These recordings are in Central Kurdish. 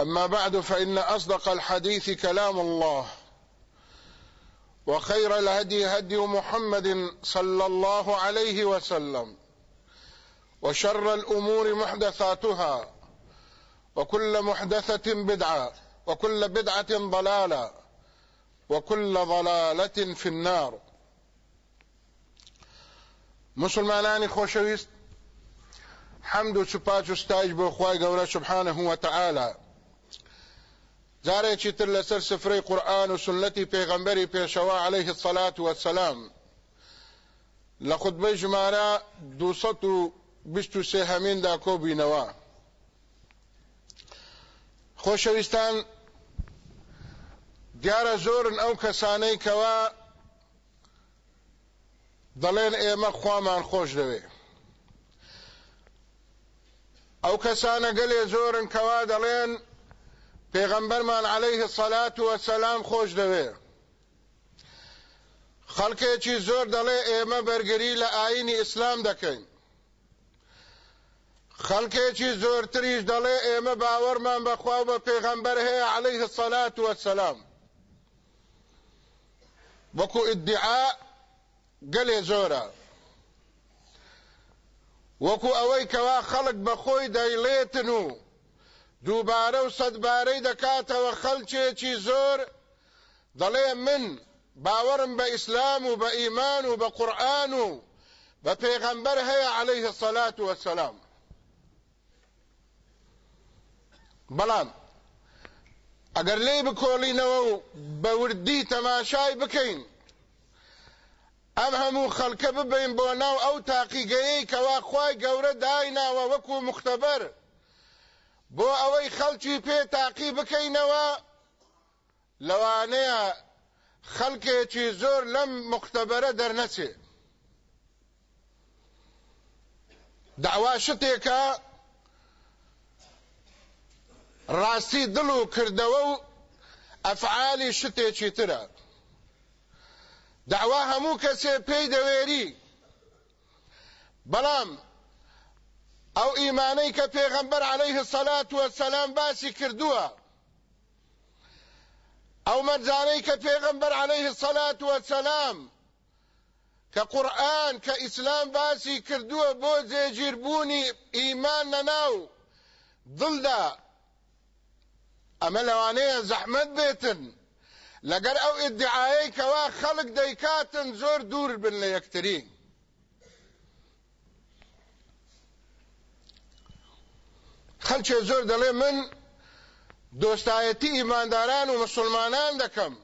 أما بعد فإن أصدق الحديث كلام الله وخير الهدي هدي محمد صلى الله عليه وسلم وشر الأمور محدثاتها وكل محدثة بدعة وكل بدعة ضلالة وكل ضلالة في النار مسلمانان خوشويست حمد و سپاس و ستایج بۆ خوای سبحانه و تعالی جارێکی تر لەسەر سفرەی قورآن و سنەتی پێغەمبەری پێشەوە عليه الصلاة والسلام لە خودبەی ژمارە 223 هەمیندا کۆبینەوە خۆشەویستان دیارە زۆرن ئەو کەسانەی کەوا دەڵێن ئێمە خوامان خۆش دەوێ ئەو کەسانە گەلێ زۆرن کەوا دەڵێن پێغەمبەرمان عەلەیه سەلات و سەلام خۆش دەوێ خەڵکێکی زۆر دەڵێ ئێمە بەرگری لە ئاینی ئیسلام دەکەین خەڵکێکی زۆرتریش دەڵێ ئێمە باوەڕمان بەخوا بە پێغەمبەر هەیە عەلەیه سەلات و سەلام وەکو ئیدعا گەلێ زۆرە وەکو ئەوەی کەوا خەڵک بەخۆی دەیڵێتن و دووبارە و سەدبارەی دەکاتەوە خەلچێکی زۆر دەڵێ من باوەڕم بە ئیسلام و بە ئیمان و بە قورآن و بە پێغەمبەر هەیە عليه سەلات وەسەلام بەڵام ئەگەر لێ بکۆڵینەوە و بەوردی تەماشای بکەین ئەم هەموو خەڵکە ببین بۆ ناو ئەو تاقیگەیەی کەواخوای گەورە دایناوە وەکو مختبەر بۆ ئەوەی خەڵکی پێ تاقی بکەینەوە لەوانەیە خەڵکێکی زۆر لەم مختبەرە دەرنەچێ داوا شتێکە ڕاستی دڵ و کردەوە و ئەفعالی شتێکی ترە داوا هەموو کەسێ پێی دەوێری بەڵام او ایمانی که پیغمبر علیه الصلاة والسلام باسی کردوه او منزانی که پیغمبر علیه الصلاة والسلام که قرآن که اسلام باسی کردوه بو زیجیربونی ایمان نناو ظل ده اما لوانه زحمت بیتن لگر او ادعایی که خلق دیکاتن زور دور بن لیکترین خەلچێ زۆر دەڵێ من دۆستایەتی ئیمانداران و مسلمانان دەکەم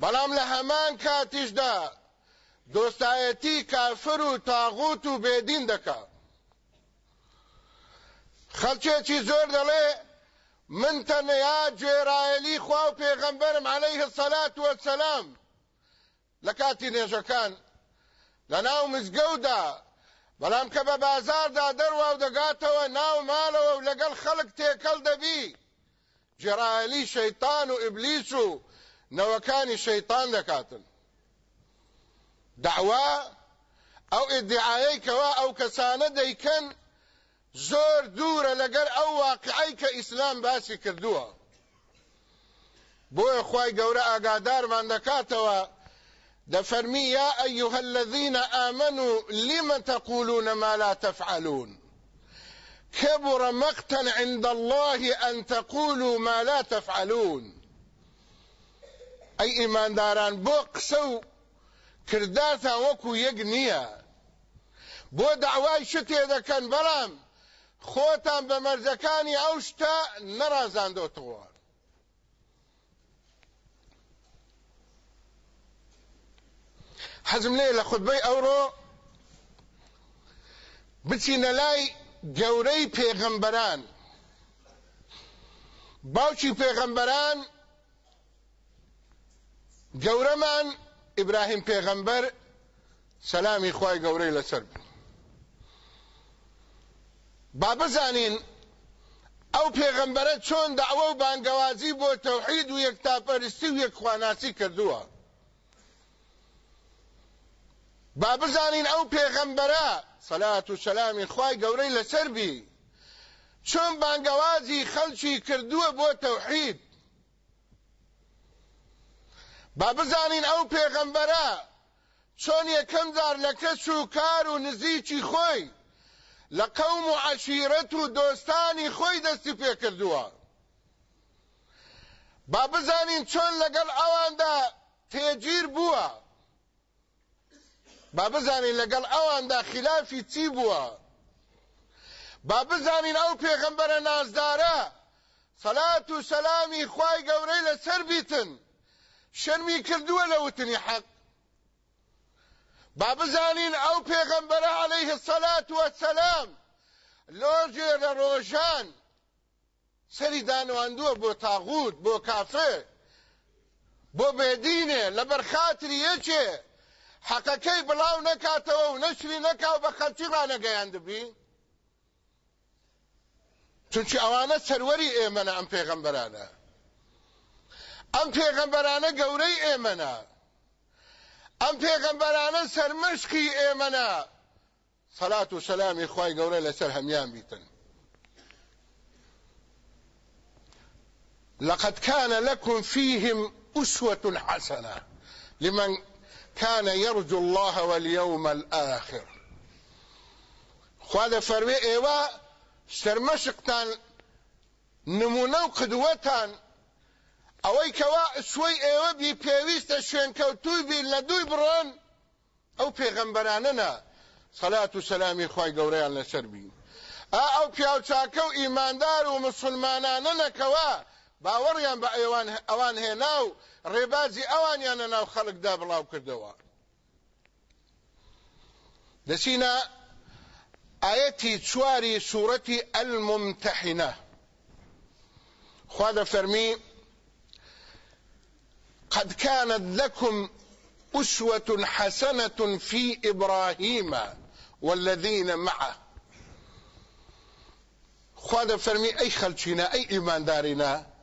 بەڵام لە هەمان کاتیشدا دۆستایەتی کافر و تاغوت و بێدین دەکات خەلچێکی زۆر دەڵێ من تەنیا گوێرایەلی خوا و پێغەمبەرم عەلەیه سەلات وەسەلام لە کاتی نێژەکان لە ناو مزگەوتدا بەڵام کە بە بازاردا دەروە و دەگاتەوە ناو ماڵەوە و لەگەڵ خەڵک تێکەڵ دەبی جێرائیلی شەیتان و ئیبلیس و نەوەکانی شەیتان دەکاتن دعوا ئەو ئیدعاەیەکەوە ئەو کەسانە دەیکەن زۆر دوورە لەگەر ئەو واقعی کە ئیسلام باسی کردووە بۆیە خی گەورە ئاگادارمان دەکاتەوە ده فرمي يا أيها الذين آمنوا لم تقولون ما لا تفعلون كبر مقتا عند الله أن تقولوا ما لا تفعلون أي إيمان داران بو كرداثا كرداتا وكو يقنيا بو دعواي شتي إذا كان برام خوتا بمرزكاني أوشتا نرازان دوتوار حەزم لێ لە خودبەی ئەوڕۆ بچینە لای گەورەی پێغەمبەران باوکی پێغەمبەران گەورەمان ئیبراهیم پێغەمبەر سەلامی خی گەورەی لەسەر بن با بزانین ئەو پێغەمبەرە چۆن داوە و بانگەوازی بۆ تەوحید و یەکتاپەرستی و یەکخواناسی کردووە با بزانین ئەو پێغەمبەرە سەلات و سەلامی خوای گەورەی لەسەر بی چۆن بانگەوازی خەڵکی کردووە بۆ تەوحید با بزانین ئەو پێغەمبەرە چۆن یەکەم جار لە کەس و کار و نزیکی خۆی لە قەوم و عەشیرەت و دۆستانی خۆی دەستی پێ کردووە با بزانین چۆن لەگەڵ ئەواندا تێگیر بووە با بزانین لەگەڵ ئەواندا خلافی چی بووە با بزانین ئەو پێغەمبەرە نازدارە سەلات و سەلامی خوای گەورەی لەسەر بیتن شەرمی کردووە لە وتنی حەق با بزانین ئەو پێغەمبەرە عەلەیه سەلات وەسەلام لۆژێ لە ڕۆژان سەری دانەواندووە بۆ تاغوت بۆ کافرێ بۆ بێدینێ لەبەر خاتری یەکێ حەقەکەی بڵاو نەکاتەوە و نەشری نەکاو بە خەلکی ڕانەگەیاند بی چونکی ئەوانە سەروەری ئێمەە ئەم پێغەمبەرانە ئەم پێغەمبەرانە گەورەی ئێمەە ئەم پێغەمبەرانە سەرمشکی ئێمەە سەلات و سەلامی خی گەورە لەسەر هەمان بیتن لقد كان لكم فيهم أسوة حسنة لمن كان يرجو الله واليوم الآخر خواده فرمي ايوا شرمشقتان نمونه و قدوتان اوی كوا شوي ایوه بي پیویست شوین کوتوی بی لدوی بران او پیغمبراننا صلاة و سلامی خواهی گوریان لسر بین او پیاو چاکو ایماندار و مسلماناننا کوا باوريان با ايوان اوان هيناو ريبازي اوان ياناو ناو داب الله کردەوە دسينا آيتي تشواري سورة الممتحنة خواد فرمي قد كانت لكم أسوة حسنة في إبراهيم والذين معه فرمي أي ئەی أي إيمان دارنا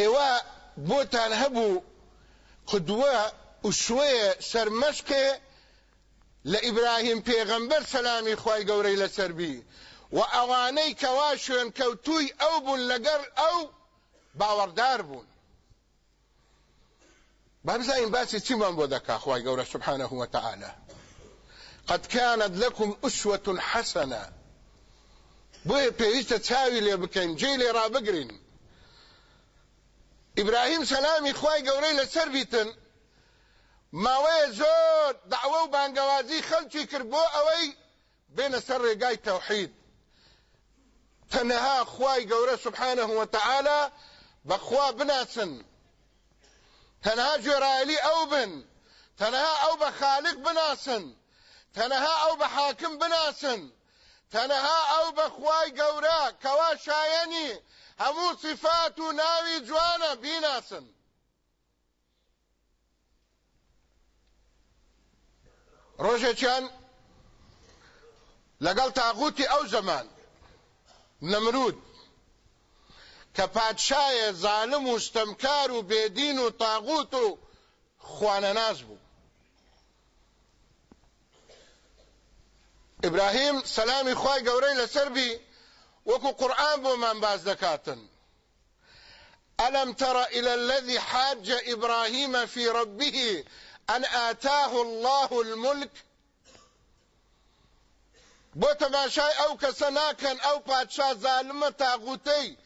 ئێوە بۆتان هەبوو قدوە و شوێ سەرمەشکێ لە ئیبراهیم پێغەمبەر سەلامی خی گەورەی لەسەربی و ئەوانەی کەوا شوێن کەوتووی ئەو بوون لەگەر ئەو باوەڕدار بوون بابزاین باسی چیمان بۆ دەکا خی گەورە سبحانە وتعاالە قد كانت لكم أسوة حسنة بۆیە پێویستە چاوی لێ بکەین جێ لێ ڕابگرین ابراهيم سلامي خی قوري لسر بیتن ماوەیە زۆر دعوە و بانگەوازی كربو اوي بين ئەوەی بێنە سەر ڕێگای تەوحید تەنەها خی گەورە سبحانە بناسن تنها جرائلي اوبن بن او بخالق بناسن تنها او بحاكم بناسن تنها او بخواي قوري كواشايني هەموو سفات و ناوی جوانە بیناسن ڕۆژێکیان لەگەڵ تاغوتی ئەو زەمان نەمرود کە پادشایە زانم و ستەمکار و بێدین و تاغوت و خوانەناز بوو ئیبراهیم سەلامی خوای گەورەی لەسەر بی قرآن بو من باز دەکاتن ألم ترى إلى الذي حاج إبراهيم في ربه أن آتاه الله الملك بو تماشاي أو کەسە أو باتشا ظالمة تاغوتي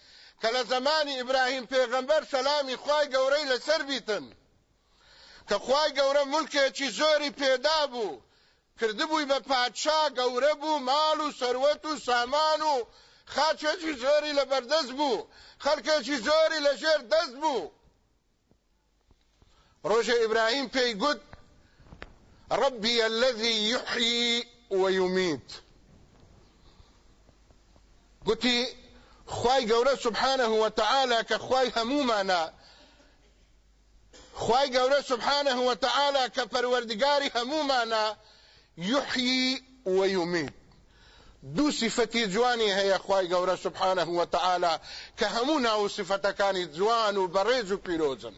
كلا زماني إبراهيم پیغمبر سلامي پێغەمبەر قوري لسر بيتن لەسەر قوري کە خوای زوري ملکێکی زۆری پێدا بوو کردبووی بە پادشا گەورە خاچێکی زۆری لە بەردەست بوو خەرکێکی زۆری لە ژێر دەست بوو ڕۆژە ئیبراهیم پێی ربي الذي يحيي ويميت قلتي خواي قوله سبحانه وتعالى كخواي همومانا خواي قوله سبحانه وتعالى كفروردقاري همومانا يحيي ويميت دو سفەتی جوانی هەیە خی گەورە سبحانە وتەعالا کە هەموو ناو سفەتەکانی جوان و بەڕێز و پیرۆزن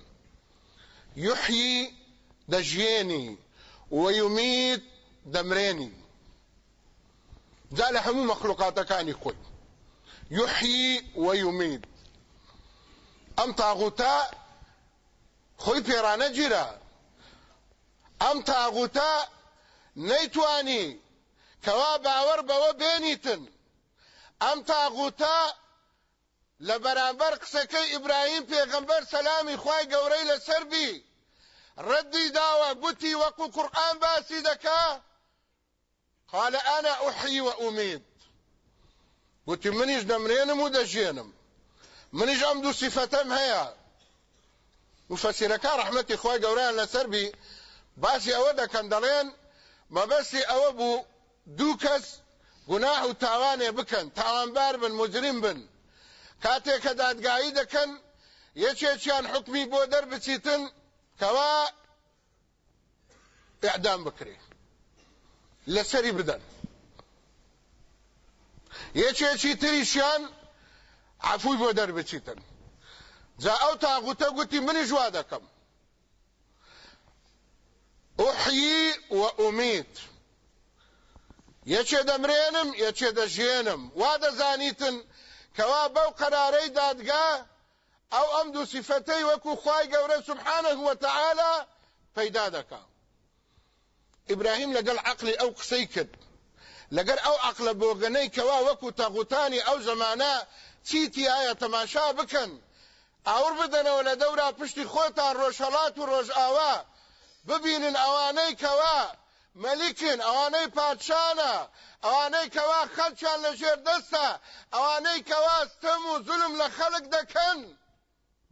یحیی دەژێنی وەیومید دەمرێنی جا لە هەموو مەخلوقاتەکانی خۆی یحیی وەیومید ئەم تاغوتە خۆی پێرانە گیرە ئەم تاغوتە نەیتوانی کەوا باور بەوە بێنیتن ئەم تاغوتە لە بەرامبەر ابراهيم ئیبراهیم پێغەمبەر سەلامی خوای گەورەی لەسەر بی ڕەدی داوە گوتی وەکو قرآن باسی دەکا قال انا احيي واميت گوتی منیش دەمرێنم و دەژێنم منیش ئەم دوو سیفەتەم هەیە مفەسیرەکان ڕەحمەتی خۆی گەورەیان لەسەر بی باسی ئەوە دەکەن ما بس ئەوە بوو دوو کەس گوناه و تاوانێ بکەن تاوانبار بن مجرم بن کاتێک کە دادگایی دەکەن یەکێکیان حکمی بۆ دەربچیتن کەوا ئەعدام بکرێ لەسەری بدەن یەکێکی تریشیان عفوی بۆ دەربچیتن جا ئەو تاغوتە گوتی منی جوا دەکەم ئوحیی و ئومید یەکێ دەمرێنم یەکێ دەژێنم وا دەزانیتن کەوا بەو قەرارەی دادگا ئەو ئەم دوو سیفەتەی وەکو خوای گەورە سبحانەه وتەعالا پەیدا دەکا ئیبراهیم لەگەڵ عقلی ئەو قسەی کرد لەگەر ئەو عقلە بۆگەنەی کەوا وەکو تەغوتانی ئەو زەمانە چیتی ئایە تەماشا بکەن ئاور بدەنەوە لە دەورا پشتی خۆتان ڕۆژهەڵات و ڕۆژئاوا ببینن ئەوانەی کەوا مەلیکن ئەوانەی پادشانە ئەوانەی کەوا خەلچان لە ژێر دەستە ئەوانەی کەواستەم و زلم لە خەڵک دەکەن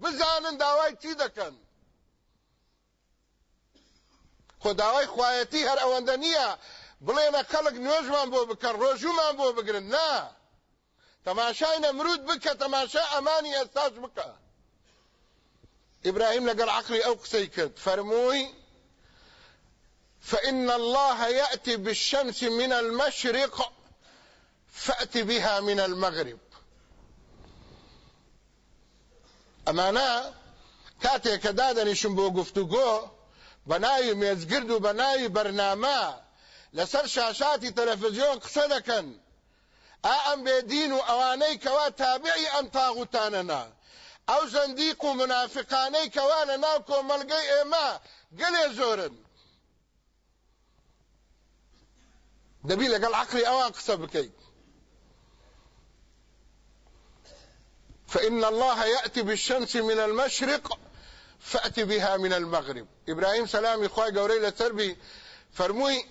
بزانن داوای چی دەکەن خۆ داوای خوایەتی هەر ئەوەندە نییە بڵێنە خەڵک نوێژمان بۆ بکەن ڕۆژومان بۆ بگرن نا تەماشای نەمرود بکە تەماشا ئەمانی ئێستاش بکە ئیبراهیم لەگەڵ عقلی ئەو قسەی کرد فەرمووی فإن الله يأتي بالشمس من المشرق فأت بها من المغرب أما أنا كاتي دادەنیشم بۆ گفتوگۆ بناي ناوی مێزگرد و بە ناوی بەرنامە لەسەر شاشاتی تەلەفزیۆن قسە دەکەن ئا ئەم بێدین و ئەوانەی کەوا تابعی ئەم تاغوتانەنا ئەو زەندیق دبيل قال عقلي او اقسى فان الله ياتي بالشمس من المشرق فأتي بها من المغرب ابراهيم سلامي خوای گەورەی لە فرموي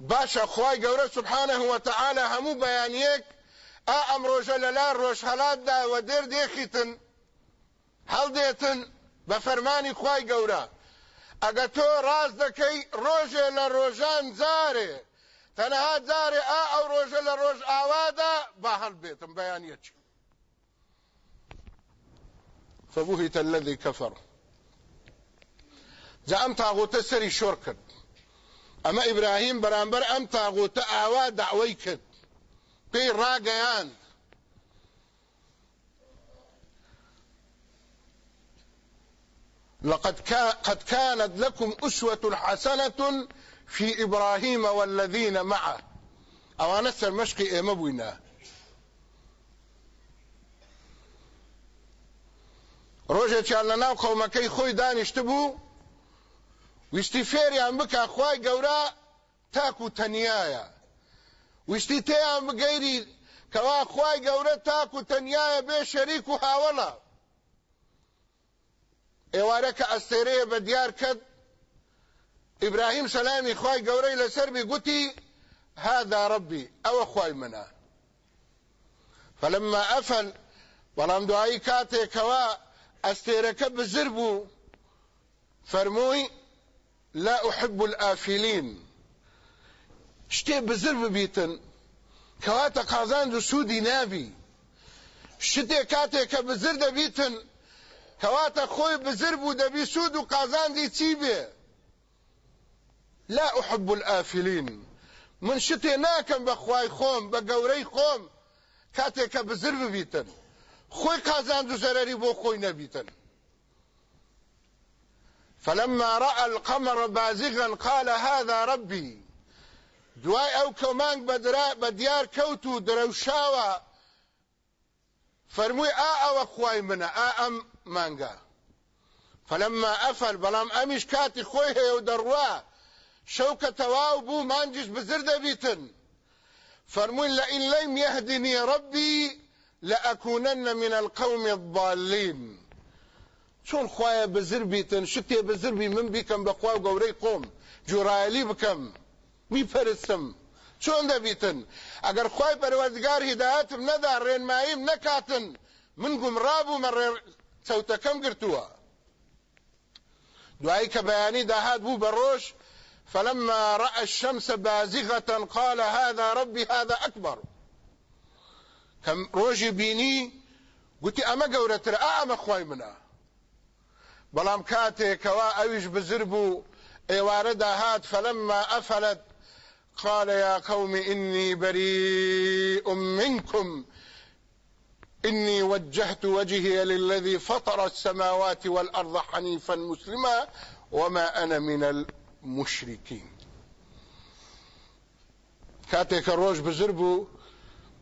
باشا باشە خوای سبحانه وتعالى همو بيانيك ا امر جلال روش حالات دا دێر دێخیتن هەڵدێتن بە فەرمانی خوای گەورە ئەگە تۆ ڕاز دەکەی ڕۆژێ لە ڕۆژان جارێ تنها جارێ ئا ئەو ڕۆژە لە ڕۆژ ئاوادا با هەڵبێتم بەیان یەکی فبهت الذي كفر جا ئەم تاغوتە سەری شۆر کرد ئەمە ئیبراهیم بەرامبەر ئەم تاغوتە ئاوا داوای کرد لقد قد كانت لكم أسوة حسنة في إبراهيم والذين معه أوانا سرمشقي إيما بوينا روجه چې الله ناو قوما كي خوي دانشته اشتبو ويستفيري عن بك أخواي ګورا تاكو تنيايا ويستيتي عن ام كوا أخواي خوای تاكو تنيايا تنیایا به هاولا ایوارکه أستيري بديار دیار إبراهيم سلامي خواي قوري لسربي قتي هذا ربي أو خواي منا فلما أفل بەڵام أي كاتي كوا أستيركب بوو فرموي لا أحب الآفلين شتي بزرب بيتن كوا تقازان دو سودي نابي شتي كاتي كبزرد بيتن كوا خۆی بزربو دبي سودو قازان دي تيبه لا أحب الآفلين من شتي ناكم بخواي خوم بقوري خوم كاتيك بزرب بيتن بزر قازان دو زراري بو خوي نبيتن فلما رأى القمر بازغا قال هذا ربي او كومانك بدراء بديار كوتو کەوت فرموي اا آه او اخواي منا اا آه ام مانگە فلما افل بلام اميش كاتي خويه هەیە شوكة توابو مانجش بزرد بيتن فرمون لئن لم يهدني ربي لأكونن من القوم الضالين شون خوايا بزر بيتن شتيا بزر بي من بيكم بخوا وقوري قوم مي فرسم شون پرستم بيتن اگر خوايا بروزقار پەروەردگار هیداەتم رين مايم نكاتن من گومڕابوو مە چەوتەکەم گرتووە دوایی کە بەیانی داهات بو بروش بروش فلما رأى الشمس بازغة قال هذا ربي هذا أكبر كم روجي بيني قلت أما قورتر آه، أما خواي منه بلام كاتي كوا أويش بزربو ايواردا هات فلما أفلت قال يا قوم إني بريء منكم إني وجهت وجهي للذي فطر السماوات والأرض حنيفا مسلما وما أنا من المسلمين مشریکین کاتێککە ڕۆژ بزر بوو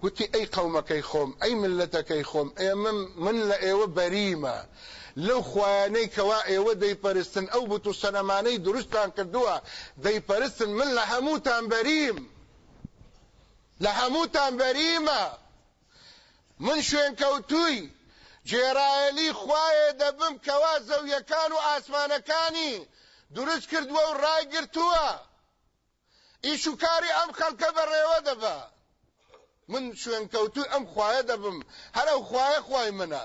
گوتی ئەی قەومەکەی خۆم ئەی ملەتەکەی خۆم ئێمە من لە ئێوە بەریمە لەو خوانەی کەوا ئێوە دەیپەرستن ئەو بت و سەنەمانەی دروستان کردووە دەیپەرستن من لە هەمووتان بەریم لە هەمووتان بەریمە من شوێن کەوتووی جێرایەلی خوایە دەبم کەوا زەویەکان و ئاسمانەکانی دروست کردووە و ڕایگرتووە ئیش و کاری ئەم خەڵکە بەڕێوە دەبە من شوێن کەوتو ئەم خوایە دەبم هەرە خوایە خوای منە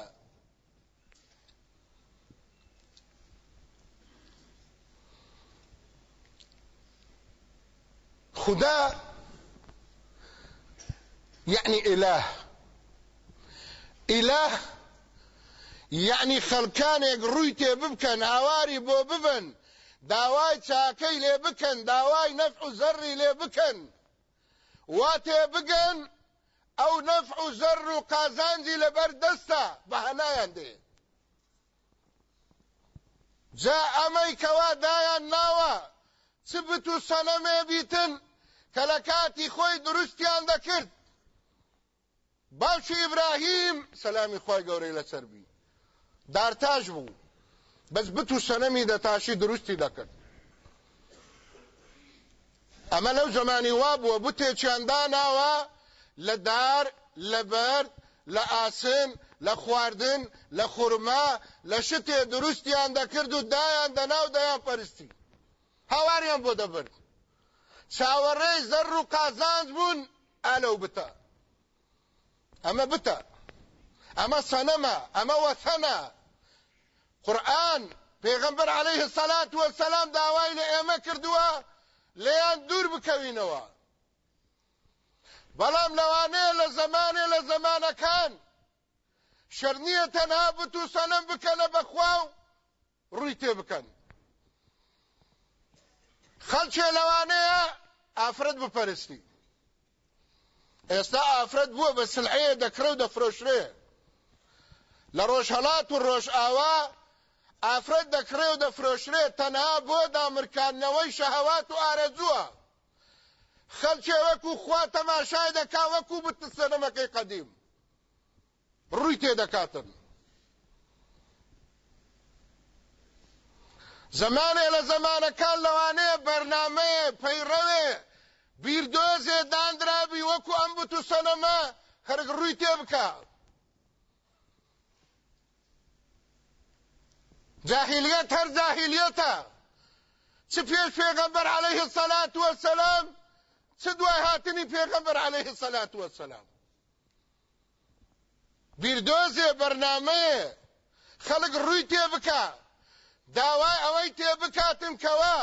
خدا يعني إله إله يعني خلقانك رويته ببكن عواري بو ببن داوای چاکەی لێ بکەن داوای نەفع و زەرری لێ بکەن وا تێ بگەن ئەو نەفع و زەر و قازانجی لەبەر دەستە بە هەنایان دێ جا ئەمەی کەوا دایان ناوە چ بت و سەنەمێ بیتن کە لە کاتی خۆی دروستیان دەکرد باشی ئیبراهیم سەلامی خۆی گەورەی لەسەر بی دارتاج بوو بەس بت و سەنەمی دەتاشی دروستی دەکرد ئەمە لەو زمانی وا بووە بتێکیاندا ناوە لە دار لە بەرد لە ئاسن لە خواردن لە خورما لە شتێ دروستیان دەکرد و دایان دەناو دایان پەرستی هاواریان بۆ دەبرد چاوەڕێی زەر و قازانج بوون ئالەو بتە ئەمە بتە ئەمە سەنەمە ئەمە وەسەنە قرآن پیغمبر علیه الصلاة والسلام دعوائی لئیمه ئێمە کردووە دور دوور بلام لوانه لزمانه لزمانه کان شرنیه زمانەکان شەرنیە سلم بکنه بخواو رویته بکن خلچه لوانه ڕووی بپرستی بکەن افرد بوه ئافرەت دکره و دفروش بووە لروش سلعەیە و روش آوه ئافرەت دەکڕێ و دەفرۆشرێت تەنها بۆ دامرکاندنەوەی شەهەوات و ئارەزووە خەلکێ وەکو خوا تەماشای دەکا وەکو بتسەرەمەکەی قەدیم ڕووی تێدەکاتن زمانێ لە زمانەکان لەوانەیە بەرنمەیە پەیڕەوێ بیردۆزێ دانرابی وەکو ئەم بتو سەنەما هەرگ ڕووی تێ بکات Cahiliyet her cahiliyete. Çi peş Peygamber aleyhissalatu vesselam, çi duay hatini Peygamber aleyhissalatu vesselam. Bir doze bernameye خلق روی تێ بکە داوای ئەوەی تێ بکاتم کەوە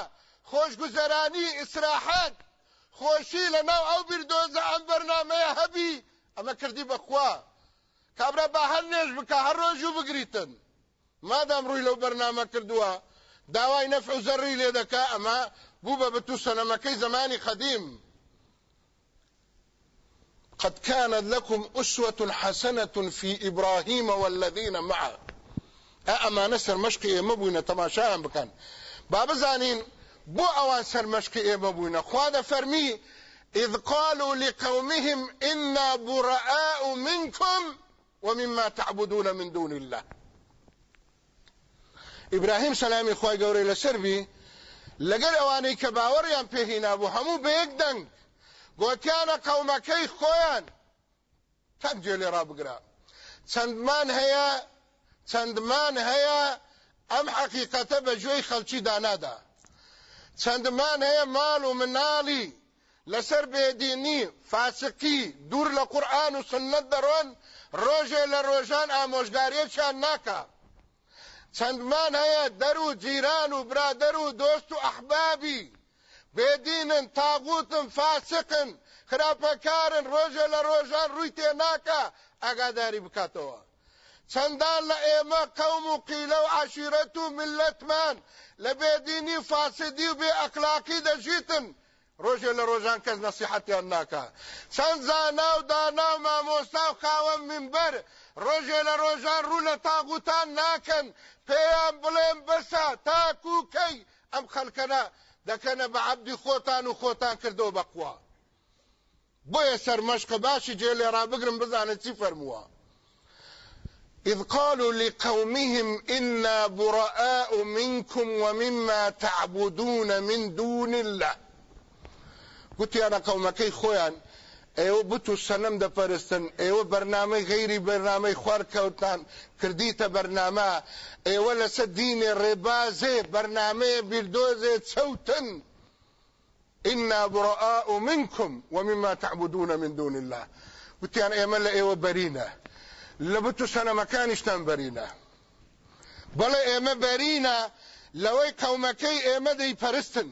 خۆشگوزەرانی ئیسراحەت خۆشی لەناو ئەو بردۆزە ئەم بەرنمەیە هەبی ئەمە کردی بەخوا کابرا بە هەر نێژ بکە هەر ڕۆژ و بگریتن ما دام روي لو برنامج کردووە داوای نەفع زري لێ دەکا ئەمە بوو بە ما سەنەمەکەی زمانی قدیم قد كانت لكم أسوة حسنة في إبراهيم والذين معه أما نسر مشقي إيه مبوينة تماشاهم بكان باب زانين بو أوان سر مشقي إيه مبوينة خواد فرمي إذ قالوا لقومهم إنا براء منكم ومما تعبدون من دون الله ئیبراهیم سەلامی خی گەورەی لەسەربی لەگەر ئەوانەی کە باوەڕیان پێهینابوو هەموو بە یەک دەنگ گۆتیانە قەومەکەی خۆیان تەک جێ لێ ڕابگرا چەندمان هەیە چەندمان هەیە ئەم حەقیقەتە بە گوێی خەڵکی دانادا چەندمان هەیە ماڵ و مناڵی لەسەر بێدینی فاسقی دوور لە قورآن و سنت دەڕۆن ڕۆژێ لە ڕۆژان ئامۆژگاریەکیان ناکات چەندمان هەیە دەر و جیران و برادر و دۆست و ئەحبابی بێدینن تاغوتن فاسقن خراپەکارن ڕۆژە لە ڕۆژان ڕووی تێناکە ئاگاداری بکاتەوە چەندان لە ئێمە قەوم و قیلە و عشیرەت و ملەتمان لە بێدینی فاسدی و بێ ئەقلاقی روجي لە ڕۆژان کەس نصيحتي ناکە سان زاناو و دانا و مامۆستا و منبر منبەر ڕۆژێ رولا تاغوتان ناكن پێیان بڵێن بەسە تاکوکەی ئەم خەلکەنە دەکەنە بە عەبدی خۆتان و خۆتان کردەوە بەقوا بۆیە سەرمەشقە باشی جێ لێ ڕابگرم بزانە چی فرموا إذ قالوا لقومهم إنا براء منكم ومما تعبدون من دون الله قلت گوتیانە قەومەکەی خۆیان ئێوە بت و سەنم دەپەرستن ئێوە بەرنمەی غیری بەرنمەی خوارکەوتان کردیتە بەرنامە ئێوە لەسەر دینێ ڕێبازێ بەرنمەیە بیردۆزێ تسوتن إنا أيوه أيوه أيوه براء منكم ومما تعبدون من دون الله قلت وتیان ئێمە لە ئێوە بەرینە لە بت و سەنەمەکانیشتان بەرینە بەڵێ ئێمە بەرینە لەوەی قەومەکەی ئێمە دەیپەرستن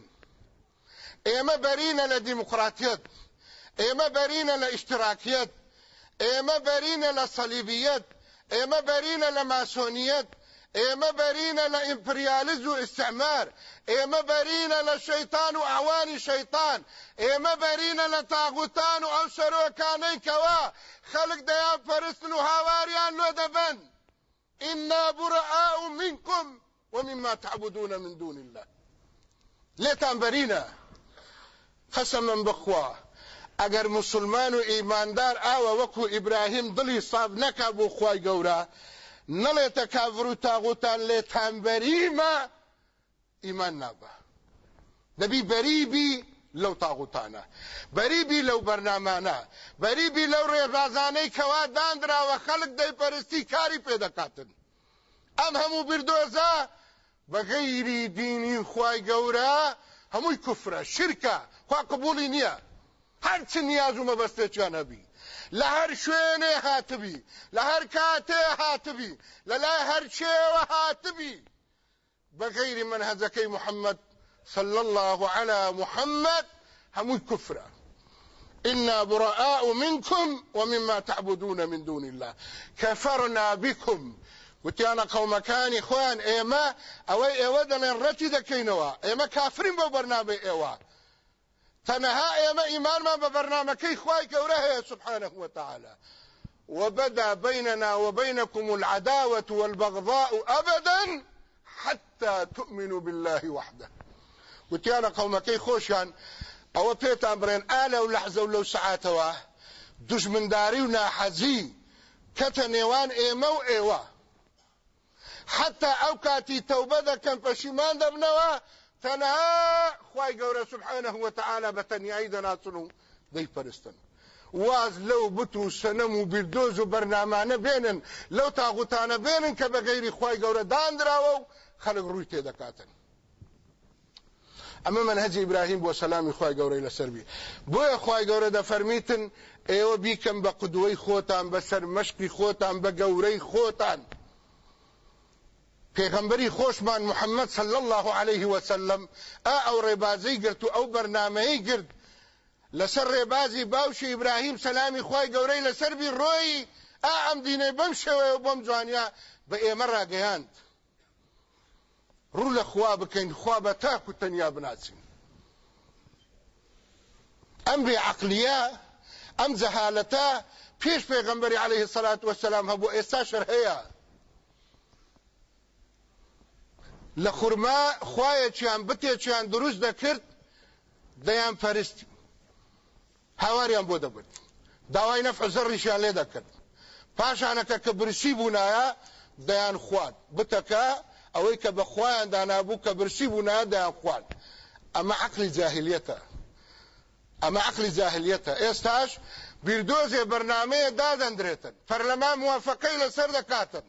ايما برينا لديمقراطيات ايما برينا لاشتراكيات ايما برينا لصليبيات ايما برينا لماسونيات ايما برينا لامبرياليز واستعمار ايما برينا لە ئیمپریالیز شيطان ايما برينا لطاغوتان لە كاني كوا خلق شەیتان فرسن وهاواريان لە تاغوتان و ئەو منكم ومما تعبدون من دون الله لێتان برينا قسەمم بخوا ئەگەر مسلمان و ئیماندار ئاوە وەکو ئیبراهیم دڵی ساب نەکا بۆ خوای گەورە نەڵێتە کافر و تاغوتان لێ تانبەریمە ئیمان نابە دەبی بەریبی لەو تاغوتانە بەریبی لەو بەرنامانە بەریبی لەو ڕێبازانەی کەوا دانراوە خەڵک دەیپەرستی کاری پێدەکاتن ئەم هەموو بردۆزە بە غەیری دینی خوای گەورە هەمووی کوفرە شرکە خوا قبولی نییە هەرچ نیاز و مەبەستێکیان هەبی لە هەر شوێنێ هاتبی لە هەر کاتێ هاتبی لە لای هەر شێوە هاتبی من منهەجەکەی محمد صلى الله على محمد همو كفرة إنا براء منكم ومما تعبدون من دون الله كفرنا بكم وتيانا قوم كان إخوان إيما أوي إيوا دلين رتي دكينوا إيما كافرين ببرنامج إيوا تەنەها ما ايمان ما ببرنامج كي خواي هەیە سبحانه وتعالى وبدا بيننا وبينكم العداوة والبغضاء أبدا حتى تؤمنوا بالله وحده وتيانا قومكي خوشان او بيت امرين آلا ولحظة ولو ساعاتوا من داري حزي كتنيوان ايمو ايوا حتى اوكاتي توبة كان فشيمان دبنوا تەنها خی گەورە سبحانە هو تەعاە بە تەنیایی دەناچن و دەیپەرستن واز لەو بت و سەنەم و بیردۆز و بەرنامانە بێنن لەو تاغوتانە بێنن کە بە غەیری خی گەورە دانراوە و خەلک ڕووی تێدەکاتن ئەمە من هەجی ئبراهیم بۆ سەسلامی خی گەورەی لەسەروی بۆیە خی گەورە دەفەرمیتن ئێوە بیکەم بە قدوەی خۆتان بەسەر مەشکی خۆتان بە گەورەی خۆتان. پیغمبری خوشمان محمد صلی الله علیه و سلم او ریبازی گرت او برنامه‌ای گرت لسر ریبازی باوش ابراهیم سلامی خوای گورای لسر بی روی ام دینه بم شوه و بم جوانیا به ایمه را گیاند رو لخوا بکن خوا بتاکو تنیا بناسین ام بی عقلیه ام زهالته پیش پیغمبری علیه الصلاة والسلام هبو ایستا شرحیه لە خورما خوایەکیان بتێکیان دروست دەکرد دەیان پەرستی هاواریان بۆ دەبێت داوای نەفع زەڕیشیان لێ دەکرد پاشانەکە کە برسی بوونایە دەیان خوارد بتەکە ئەوەی کە بە خوایان دانابوو کە برسی بوونایە دەیان خوارد ئەمە عقلی جاهلیەتە ئەمە عقلی جاهلیەتە ئێستاش بیردۆزێ بەرنمەیە دادەندرێتن پەرلەمان موافەکەی لەسەر دەکاتن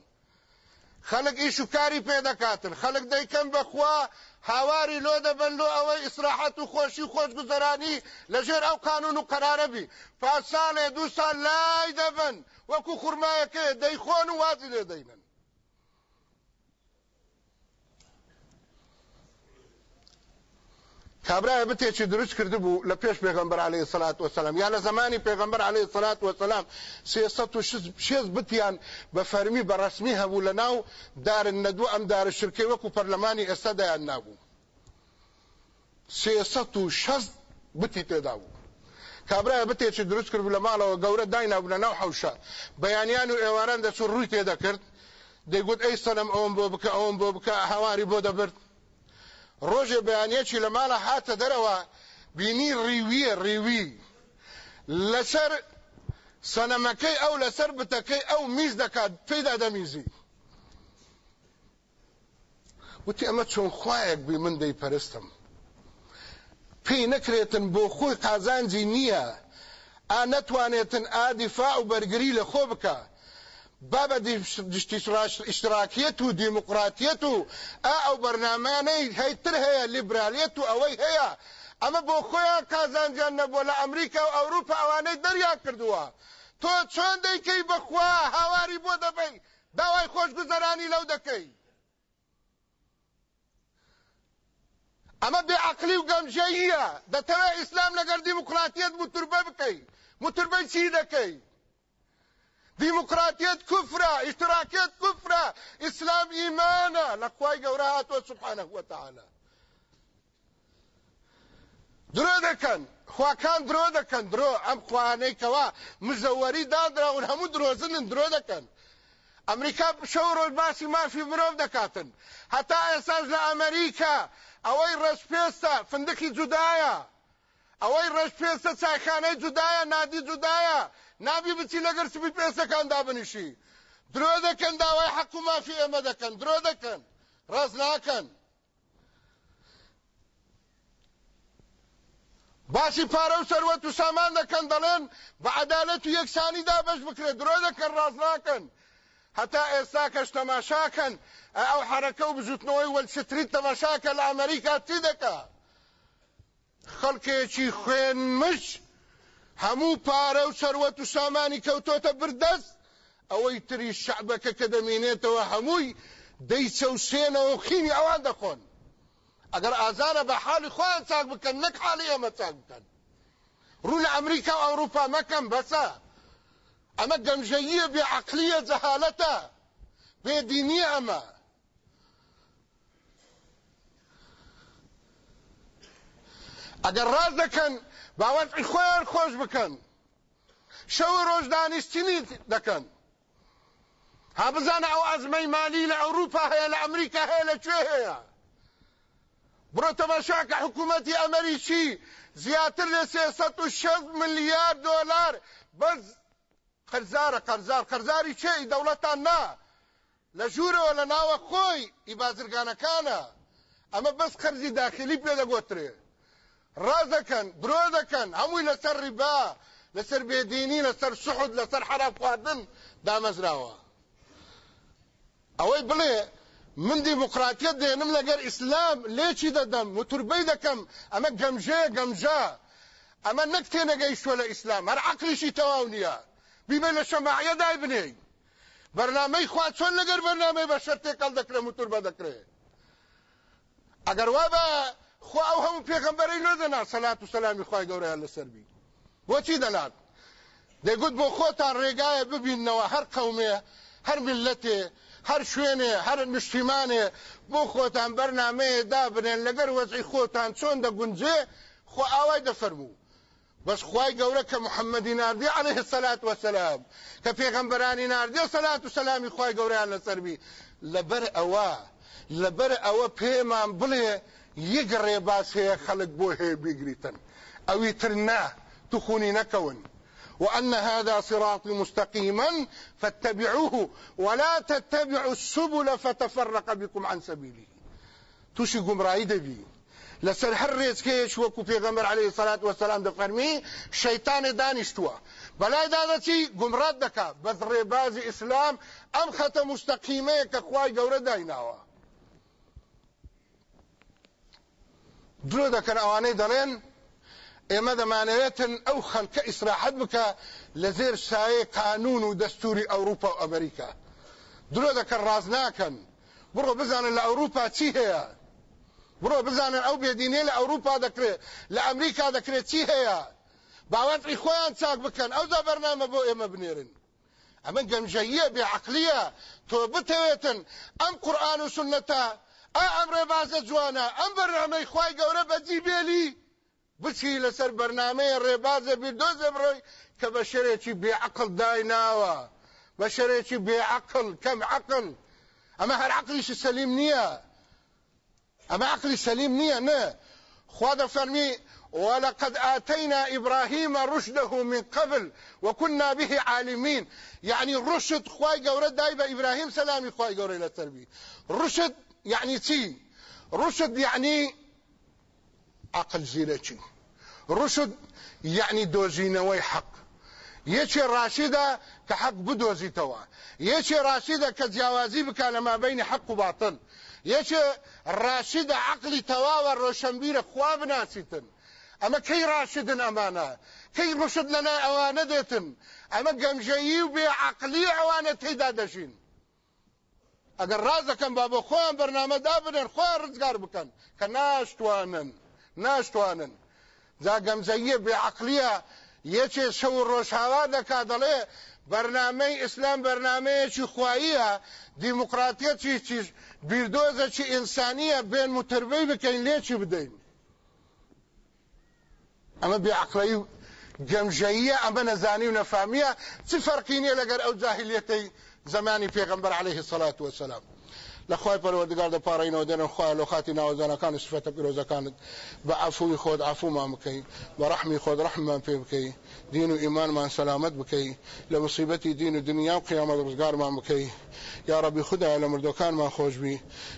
خلق ایشو کاری پیدا کاتن خلق دیکن بخوا هاواری لو دبن لو او اصلاحات و خوشی و خوش گزرانی لجر او قانون و قراره بی فاسال دو سال لای دبن وکو خرمایه که دیخون و وازی لیدینن کابراە بتێکی دروست کرد بوو لە پێش پێغمبەر عليه سلات وسلام یا لە زمانی پێغمبەر عليه سلات وسلام شێز بتیان بە فەرمی بەڕسمی هەبوو لە ناو دارن نەدوو ئەم دارە شرکەی وەکو پەرلەمانی ئێستادایان نابوو ش بتی تێدا بوو کابراە بتێکی دروست کرد لە ماڵەوە گەورە داینابوو لە ناو حوشە بەیانیان و ئێواران دەچوو ڕووی تێدەکرد دەیگوت ئەی سەلم ئەوم بۆ بکە ئەوم بۆ بکە هەواری بۆ دەبرد ڕۆژێ بەیانەکی لە ماڵە هاتە دەرەوە بینی ڕیویە ڕیوی لەسەر سەنەمەکەی ئەو لەسەر بتەکەی ئەو میز دەکات پێدا دەمیزی وتی ئەمە چۆن خوایەک بی من دەی پەرستم پێی نەکرێتن بۆ خۆی قازانجی نییە ئا نەتوانێتن ئادیفا و بەرگری لە خۆ بکە بابە اشتراکیەت و دیموکراتیەت و ئا ئەو بەرنمانەی هەیتر هەیە لیبرالیەت و ئەوەی هەیە ئەمە بۆ خۆیان کازانجان نەبووە لە ئەمریکا و ئەوروپا ئەوانەی دەریان کردووە تۆ چۆن دەیکەی بەخوا هاواری بۆ دەبی داوای خۆش گوزەرانی لەو دەکەی ئەمە بێعقلی و گەمژەیە دەتەوێت ئیسلام لەگەر دیموکراتیەت متربە بکەی متربەی چی دەکەی كفرة اشتراكية كفرة اسلام ايمانا لقواي قوراتو سبحانه وتعالى درۆ دەکەن خواکان درۆ دەکەن درۆ ئەم خوانەیەوە مزەوەری دادراون هەموو درۆزنن درۆ دەکەن. ئەمریکا شەو ڕۆژ باسی مافی مرۆڤ دەکاتن. هەتا ئێساش لە ئەمریکا ئەوەی ڕەشپێستە فندکی جودایە. ئەوەی ڕەشپێستە چایخانەی جودایە نادی جودایە، نابی بچی لەگەر سبی پێستەکان دابنیشی. درۆ دەکەن داوای حەق و مافی ئەمە دەکەن درۆ دەکەن ڕاز ناکەن باسی پارە و سەروەت و سامان دەکەن دەڵێن بە عەدالەت و یەکسانی دابش بکرێت درۆ دەکەن ڕاز ناکەن هەتا ئێستا کەش تەماشاکەن ئەو حرەکە و بزوتنەوەی وەلستریت تەماشاکە لە ئەمریکا تی دەکا خەڵکێکی خوێن مش هەموو پارە و سەروەت و سامانی کەوتۆتە بردەست ئەوەی تری شعبەکە کە دەمێنێتەوە هەمووی دەیچەوسێنەوە و خینی ئەوان دەخۆن ئەگەر ئازارە بە حالی خۆیان چاک بکەن نەک حالی ئێمە چاک بکەن ڕوو لە ئەمریکا و ئەوروپا مەکەم بەسە ئەمە گەمژەییە بێعقلیە جەهالەتە بێدینی ئەمە ئەگەر ڕاز دەکەن باوەڕی خۆیان خۆش بکەن شەو ڕۆژ دانیشتنی دەکەن ها بزانە ئەو ئەزمەی مالی لە ئەوروپا هەیە لە ئەمریکا هەیە لەکوێ هەیە بڕۆ تەماشاکە حکوومەتی ئەمەری چی زیاتر لە سێ ملیار دۆلار بەرز قەرزارە قەرزار قەرزاری چێی دەوڵەتان نا لە ژوورەوە لە ناوە خۆی ئیبازرگانەکانە ئەمە بەس قەرزی داخلی پێ دەگۆترێ ڕازەکەن برۆ دەکەن هەمووی لسر ڕیبا لەسەر بێدینی لەسەر سحود لەسەر حراب خواردن دامەزراوە ئەوەی بڵێ من دیموکراتیت دێنم لەگەر ئیسلام لێکی دەدەم وتربەی دەکەم ئەمە گەمژەیە گەمژە ئەمە نەک تێنەگەیشتوە لە ئیسلام هەر عقلیشی تەواو نییە بیبێ لە شەماعە دای بنێی بەرنامەی خوا چۆن لەگەر بەرنامەی بە شەرتێکەڵ دەکرێ وتر بە دەکرێت ئەگەر وا بە خو ئەو هەموو پێغمبەرەی لۆ دەنا سەلات و سەلامی خی گەورەیان لەسەربی بۆچی دەلات دەیگوت بۆ خۆتان ڕێگایە ببینەوە هەر قەومێ هەر ملەتێ هەر شوێنێ هەر نیشتیمانێ بۆ خۆتان بەرنمەیە دابنێن لەگەر وەزی خۆتان چۆن دەگونجێ خۆ ئاوای دەفەرموو بەس خی گەورە کە محەممەدی نردی عليه سەلات وەسەسلام کە پێغمبەرانی نردی سەلات و سەسلامی خی گەوریان لەسەربی لەبەر ئەوە لەبەر ئەوە پێمان بڵێ یەک ڕێباس هەیە خەڵک بۆ هەیە بیگریتن ئەوی تر نا توخونی نەکەون. وأن هذا صراطي مستقيما فاتبعوه ولا تتبعوا السبل فتفرق بكم عن سبيله توشي گمراهی دەبی لەسەر كيش وكو في غمر عليه الصلاة والسلام دەفەرمی شيطان دانیشتووە بەلای دادەچی گمڕات دەکا بەس ڕێبازی إسلام أم خەتە مستەقیمەیە كخواي خوای گەورە دایناوە درۆ دەکەن اواني دلين إيه ماذا او خلق كإصلاحات بك لزير شاي قانون ودستوري أوروبا وأمريكا دلو ذاك الرازناكا برو بزان الأوروبا تي هي برو بزان الأوبيا ديني لأوروبا ذاكري لأمريكا ذاكري تي هي باوات إخوان تاك بكان أو ذا برنامه بو إما إيه بنيرن أما قم جيئة بعقلية توبتويتا أم قرآن وسنة أم ريبازة جوانا أم برنامه إخواني قورب أجيبيلي أم برنامه بچی لەسەر بەرنمەیە ڕێبازە بی بروی که بشری چی بی عقل دای ناوا بشری چی بی عقل اما هەر عقلیشی سلیم نیا اما عقلی سلیم نیا نه خواد فرمی ولقد آتينا إبراهيم رشده من قبل وكنا به عالمين يعني رشد خواي قورة دايبة إبراهيم سلامي خواي قورة إلى التربية رشد يعني تي رشد يعني عقل زيلتي ڕشت یعنی دۆزینەوەی حەق یەکێ ڕاشیدا کە حەق بدۆزیتەوە یەکێ ڕاشیدا کە جیاوازی بکە لە مابینی حەق و باتن یەکێ ڕاشیدا عقلی تەواوە ڕۆشنبیرە خوا بناسیتن ئەمە کەی ڕاشدن ئەمانە کەی ڕشت لەنای ئەوانە دێتن ئەمە گەمژەیی و بێ عقلی ئەوانە تێدا دەژین ئەگەر ڕازەکەم با بۆ خۆیان بەرنامەدا بنێن خۆیان ڕزگار بکەن کە ناشتوانن ناشتوانن دا گەمزەیە بێعقلیە یەکێ شەو ڕۆژهاوا دەکا دەڵێ بەرنمەی ئیسلام بەرنمەیەکی خواییە دیموکراتیە چی چیش بیردۆزەکی ئینسانیە بێن متربەی بکەین لێکی بدەین ئەمە بێعقلی و گەمژەیە ئەمە نەزانی و نەفامیە چ فەرقینیە لەگەر ئەو جاهلیەتەی زمانی پێغمبەر عليه الصلاة والسلام لەخوای پەروەردگار دەپارڕینەوە دێنن خوای لە خاتی ناوەزانەکان سفەتە پیرۆزەکانت بە ئەفووی خۆت ئافومان بکەی بە ڕحمی خۆت ڕحممان پێ بکەی دین و ئیمانمان سەلامت بکەی لە مصیبەتی دین و دنیا و قیامەت ڕزگارمان بکەی یا ڕەبی خوددا لە مردەکانمان خۆشببی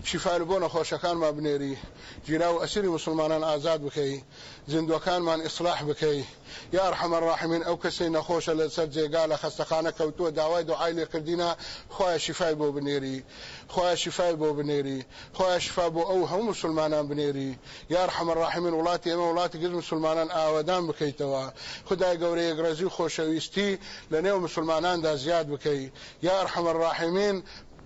شیفال بۆ نەخۆشەکانمان بنێری جیرا و ئەسیری مسلمانان ئازاد بکەی زیندوەکانمان ئیسلاح بکەی یار حەمە ڕاحمین ئەو کەسی نەخۆشە لە سەر جێگا لە خەستەخانە کەوتووە داوای دوعای لێ کردینە خۆیان شیفای بۆ بنێری خۆیان شیفای بۆ بنێری خۆیان شفا بۆ ئەو هەموو مسلمانان بنێری یار حەمە ڕاحمین وڵاتی ئێمە وڵاتی گرز مسلمانان ئاوادان بکەیتەوە خدای گەورەیە گرەزی خۆشەویستی لە نێو مسلماناندا زیاد بکەی یار حەمە ڕاحمین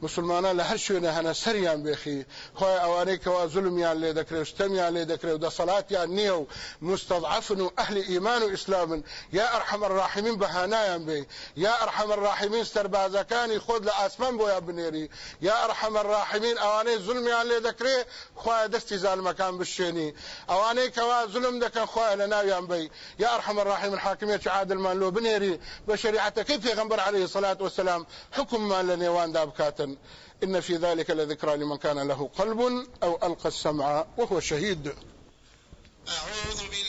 مسلمانان له هر شوێنە سريان سەریان بێخی خۆی ئەوانەی کەوا زلمیان لێ دەکرێت شتەمیان لێ دەکرێت و دەسەڵاتیان نییە و مستەضعفن و ئەهلی ئیمان و ئیسلامن یا ئەرحەمە ڕاحمین بەهانایان بێ یا ئەرحەمە ڕاحمین سەربازەکانی خۆت لە ئاسمان بۆیان بنێری یا ئەرحەمە ڕاحمین ئەوانەی زلمیان لێ دەکرێت خۆیان دەستی زالمەکان بشێنی ئەوانەی کەوا زلم دەکەن خۆیان لە ناویان بی یا ئەرحەمە ڕاحمین حاکمێکی عادلمان لۆ بنێری بە شریعەتەکەی پێغمبەر عليه الصلاة والسلام حكم لە نێواندا بکاتن وسلم إن في ذلك لذكرى لمن كان له قلب أو ألقى السمع وهو شهيد أعوذ بالله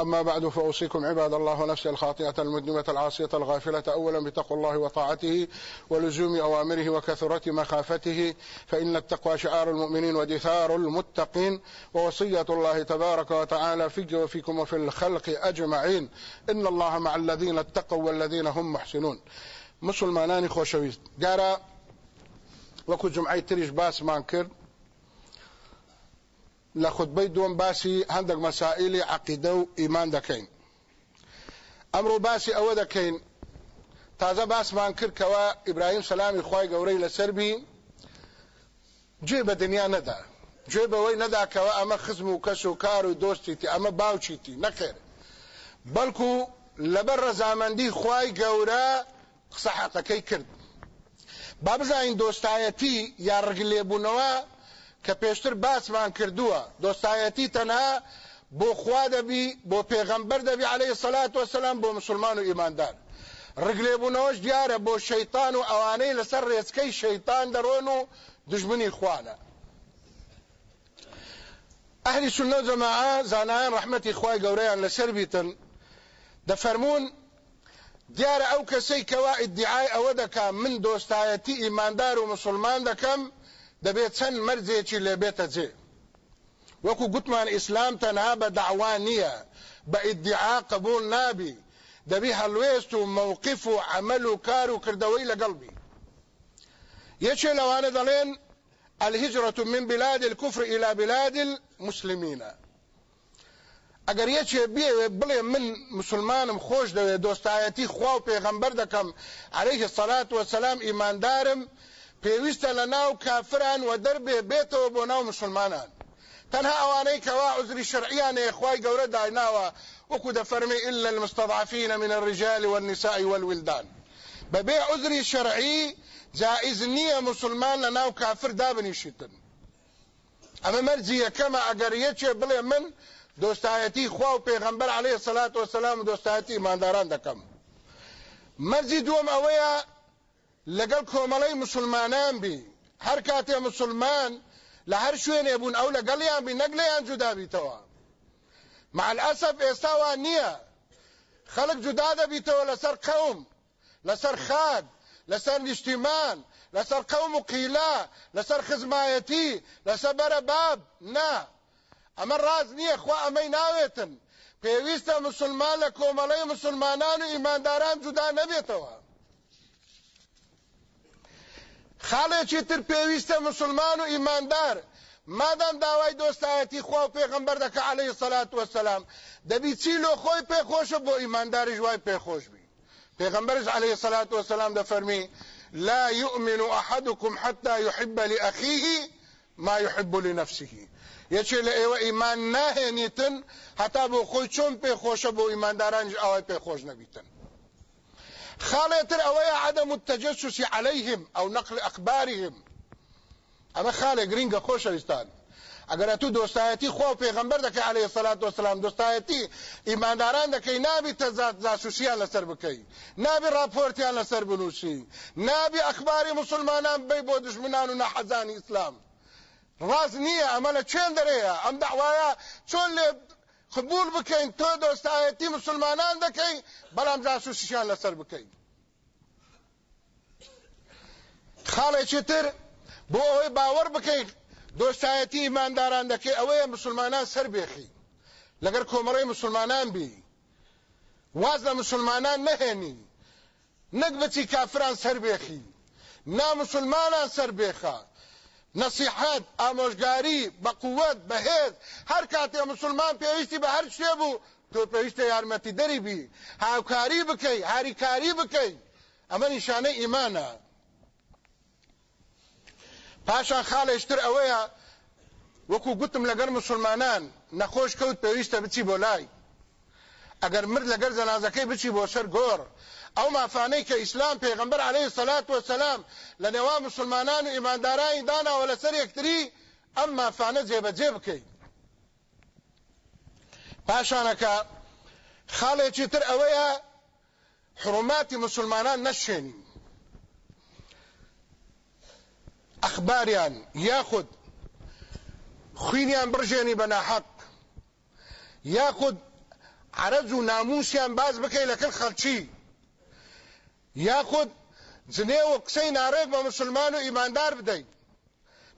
أما بعد فأوصيكم عباد الله ونفسي الخاطئة المذنبة العاصية الغافلة أولا بتقوى الله وطاعته ولزوم أوامره وكثرة مخافته فإن التقوى شعار المؤمنين ودثار المتقين ووصية الله تبارك وتعالى في وفيكم وفي الخلق أجمعين إن الله مع الذين اتقوا والذين هم محسنون مسلمان خوشويت قال وكو جمعي تريش باس مانكر لە خودبەی دوم باسی هەندێک مەسائلی عقیدە و ئیمان دەکەین ئەمڕۆ باسی ئەوە دەکەین تازە باسمان کردکەوە ئیبراهیم سەلامی خی گەورەی لەسەربی گوێ بە دنیا نەدا گوێ بەوەی نەداکەوە ئەمە خزم و کەس و کار و دۆستیتی ئەمە باوچیتی نەکرد بەڵکو لەبەر ڕەزامەندی خی گەورە قسە حەقەکەی کرد با بزانین دۆستایەتی یا ڕگلێبوونەوە کە پێشتر باسمان کردووە دۆستایەتی تەنها بۆ خوا دەبی بۆ پێغەمبەر دەبی عليه سەلات وسلام بۆ مسلمان و ئیماندار ڕگلێبوونەوەش دیارە بۆ شەیتان و ئەوانەی لەسەر ڕێچکەی شەیتان دەڕۆن و دژمنی خوانە ئەهلی سنە جەماعە زانایان ڕەحمەتی خوای گەورەیان لەسەر بیتن دەفەرمون دیارە ئەو کەسەی کەوا ئیدعای ئەوە دەکا من دۆستایەتی ئیماندار و مسلمان دەکەم دەبێت چەند مەرجێکی لێبێتە جێ وەکو گوتمان ئیسلام تەنها بە داوا نییە بە قبول نابی دەبی هەلوێست و مووقف و عمل و کار و کردەوەی لەگەڵبی یەکێ لەوانە الهجرة من بلاد الكفر إلى بلاد المسلمين ئەگەر بیه و بلی من مسلمانم خوش دوی دوستایتی خواه و پێغەمبەر دەکەم عليه سەلات ایمان دارم پیوست لناو کافران و به بیت و بناو مسلمانان اوانه کوا عذر شرعیان شرعیانەیە گوره دایناو و کود فرمی إلا المستضعفين من الرجال والنساء والولدان بەبێ عذر شرعی جائز نیه مسلمان لناو کافر کافر دابنیشتن اما مرزیه کما اگر یچه بلی من دوستایتی خواه و پێغەمبەر عليه سلات وسلام و دۆستایەتی مانداران دکم مرزی دوم ئەوەیە لەگەڵ کۆمەڵەی مسلمانان بی هەر کاتێ مسلمان لە هەر شوێنێ بوون ئەو لەگەڵیان بی نەک لەیان جودابیتەوە معلعسف ئێستاوان نییە خەڵک جودا دەبیتەوە لەسەر قەوم لسر خاد لسر نیشتیمان لسر قەوم و قیلا لەسەر خزمایەتی لەسەر بەرە باب نا أما ڕاز نییە خوا ئەمەی ناوێتن پێویستە مسلمان لە کۆمەڵەی مسلمانان و جدا جودا نەبێتەوە خاله چې تر پیوسته مسلمان او ایماندار مادام داوای دوستایتی خو پیغمبر دک علیه الصلاۃ والسلام د بیچیلو خو په خوش بو ایماندار جوای په خوش بی پیغمبرش علیه الصلاۃ والسلام د فرمی لا يؤمن احدكم حتى يحب لاخيه ما يحب لنفسه یچې له ایو ایمان نه نیتن حتی بو خو چون په خوش بو ایمانداران او په خوش نه بیتن خالية الأوية عدم التجسس عليهم أو نقل أخبارهم أما خالية جرينجا خوشلستان أقرأ تو دوستایتی خو في دکې عليه الصلاة والسلام دوستایتی ایمانداران دکې نابي تزاد جاسوسي لسر بکې نابي رابورتي لسر بنوشي نابي اخبار مسلمانان بيبودش منانو دشمنانو اسلام راز نیه عمله ام دعوایا چون قبول بکەین تۆ دۆستایەتی مسلمانان دەکەی بەڵام جاسووسیشان لەسەر بکەین خاڵێکی تر بۆ ئەوەی باوەڕ بکەیت دۆستایەتی ئیمانداران دەکەی ئەوەیە مسلمانان سەر بێخی لەگەر کۆمەڕی مسلمانان بی واز لە مسلمانان نەهێنی نەک بچی کافران سەر بێخی نامسلمانان سەر بێخە نەسیحەت ئامۆژگاری بە قووەت بەهێز هەر کاتێ مسلمان پێویستی بە هەر شتێ بوو تۆ پێویستە یارمەتی دەری بی هاوکاری بکەی هاریکاری بکەی ئەمە نیشانە ئیمانە پاشان خاڵێشتر ئەوەیە وەکو گوتم لەگەر مسلمانان نەخۆش کەوت پێویستە بچی بۆ لای ئەگەر مرد لەگەر زەنازەکەی بچی بۆ سەر گۆڕ ئەو مافانەی کە ئیسلام پێغمبەر عليه سەلات وەسەلام لە نێوان مسلمانان و ئیماندارانی داناوە لەسەر یەکتری ئەم مافانە جێبەجێ بکەین پاشانەکە خاڵێکی تر ئەوەیە حرماتی مسلمانان نەشێنین ئەخباریان یاخود خوینیان بڕژێنی بە ناحەق یاخود عرەز و ناموسیان باز بکەی لەکەل خەلچی یاخود جنێوە قسەی نارێک بە مسلمان و ایماندار بدەیت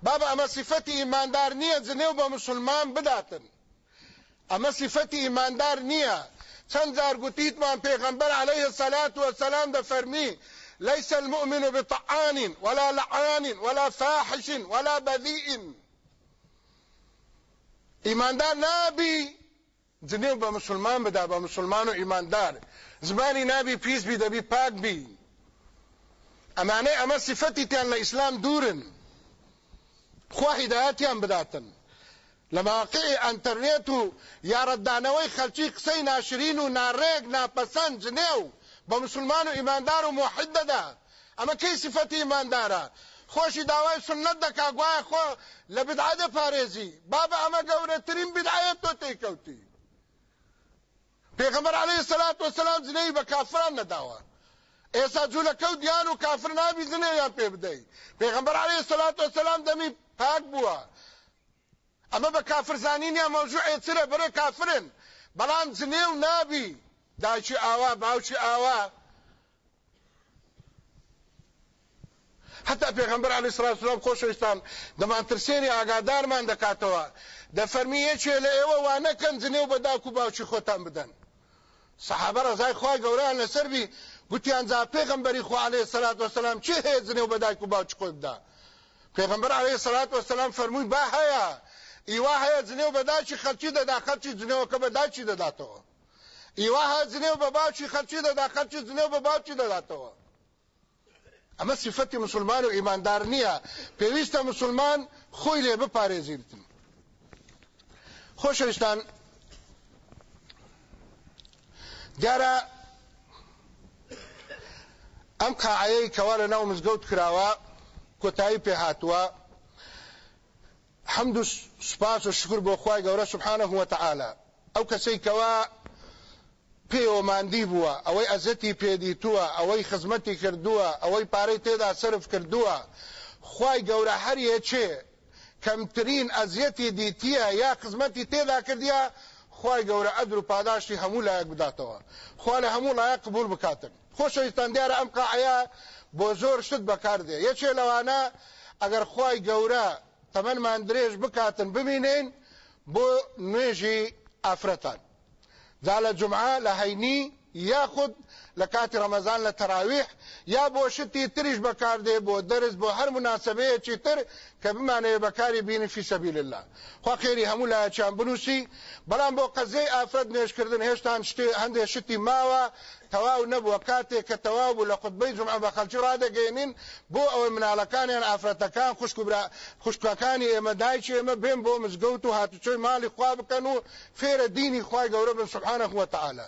بابا اما ئەمە ایماندار ئیماندار نییە جنێو بە مسلمان بداتن ئەمە سیفەتی ئیماندار نییە چەند جار گوتیتمان پێغەمبەر عليه الصلاة والسلام فرمی ليس المؤمن بطعان ولا لعان ولا فاحش ولا بذيء ایماندار نابی دنیا به مسلمان بدا به مسلمان و ایماندار زمانی نابی پیس بی دبی پاک بی امانه اما صفتی تیان لإسلام دورن خواه هدایتیان بداتن لمواقع انترنت و یا ردانەوەی خەلکی قسەی ناشرین و ناڕێک ناپەسەند جنێ و بە مسلمان و ئیماندار و محددەدا ئەمە کەی سفەتی ئیماندارە خۆشی داوای سنت دەکا گوایە خۆ لە بدعە دەپارێزی بابە ئەمە گەورەترین بدعەت تۆ تێککەوتی پێغمبەر عەلەیهی سەلات وەسەلام جنەی بە کافران نەداوە ئێستا جوولەکەوت دیان و کافر نابی جنەیان پێ بدەیت پێغمبەر عەلەیهی سەلات وەسەلام دەمی پاک بووە ئەمە بە کافرزانینیان مەوجوعێ چرە بەرە کافرن بەڵام جنێ و نابی داچی ئاوا باوچی ئاوا حتا پێغمبەر علی سراسلام خۆشویستان دەمانترسێنی ئاگادارمان دەکاتەوە دەفەرمی یەکێ لە ئێوە وانەکەن جنێ و بەداک و باوچی خۆتان بدەن سحابه رضای خوای گەورەیان لەسەر بی گوتیان جا پێغمبەری خو عليه سلات وسلام چی هێزنێ و بەدایک و باوچ خۆی بدا پێغمبەر عليه سلات وسلام فەرمووی با هەیە ئیوا هەیە جنێ و بەداچی خەلکی دەدا خەلکی جنێوەکە بەداچی دەداتەوە ئیوا هەیە جنێ و بە باوچی خەلکی دەدا خەلکی جنێ و بە باوچی دەداتەوە ئەمە سیفەتی مسلمان و ئیماندار نییە پێویستە مسلمان خۆی لێ بپارێزیرتن خۆشەویستان دیارە ئەم قاعەیە کەوا لە ناو مزگەوت کراوە کۆتایی پێ هاتووە حەمد و سپاس و شکر بۆ خوای گەورە سبحانه و تعالی ئەو کەسەی کەوا پێوەماندی بووە ئەوەی ئەزەتی پێدیتووە ئەوەی خزمەتی کردووە ئەوەی پارەی تێدا سرف کردووە خوای گەورە هەر یەکێ کەمترین ئەزیەتی دیتیە یا خزمەتی تێدا کردیە خی گەورە ئەدر و پاداشتی هەموو لایەک بداتەوە خوا لە هەموو لایە قبول بکاتن خۆشەویستان دیارە ئەم قاعەیە بۆ زۆر شت بەکاردێ یەکێ لەوانە ئەگەر خی گەورە تەمەمان درێژ بکاتن ببینین بۆ نوێژی ئافرەتان جا لە جمعە لە هەینی یاخود لە کاتی ڕەمەزان لە تەراویح یا بۆ شتی تریش بەکاردێ بۆ دەرز بۆ هەر مناسبەیەکی تر کە بمانەیە بەکاری بینی فی سەبیل الله خوا خێری هەموو لایەکیان بنووسی بەڵام بۆ قەزەی ئافرەت نوێشکردن هێشتان هەندێک شتی ماوە تەواو نەبووە کاتێک کە تەواو بوو لە خودبەی جمعە بە خەلکی ڕدەگەێنین بۆ ئەوەی مناڵەکانیان ئافرەتەکان خوشکەکانی ئێمە دایکی ئێمە بێن بۆ مزگەوت و هاتوچۆی ماڵی خوا بکەن و فێرە دینی خوای گەورە بن سبحانەخوەتەعاالە